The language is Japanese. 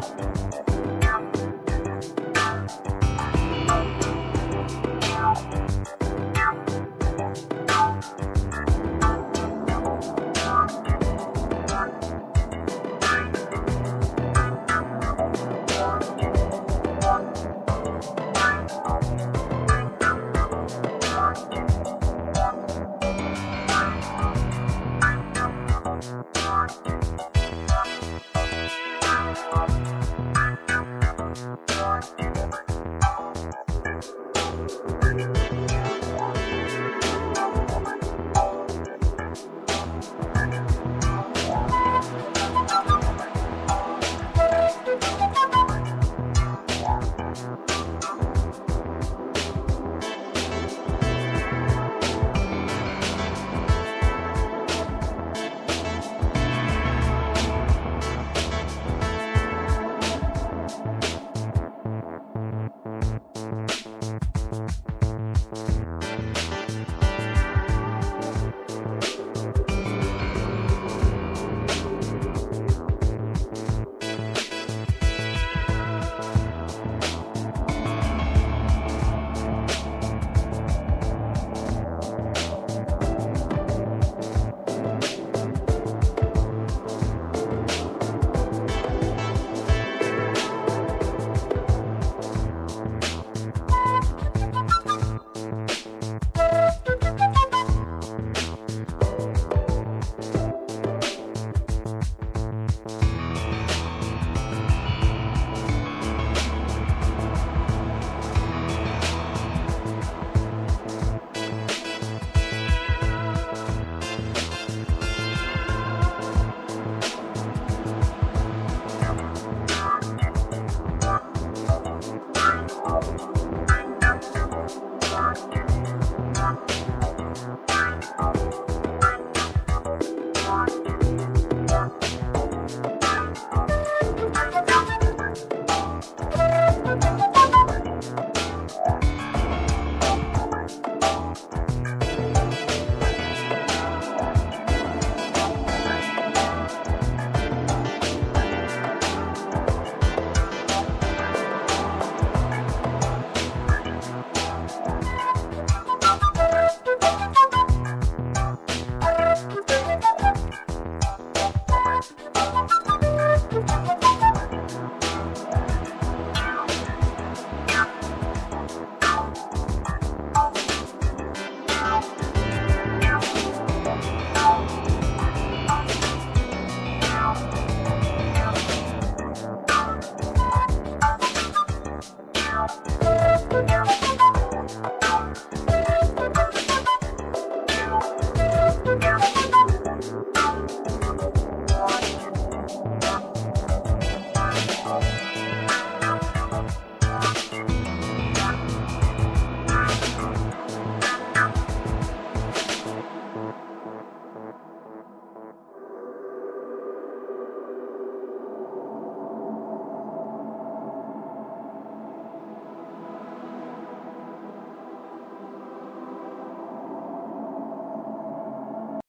フフフ。Thank you.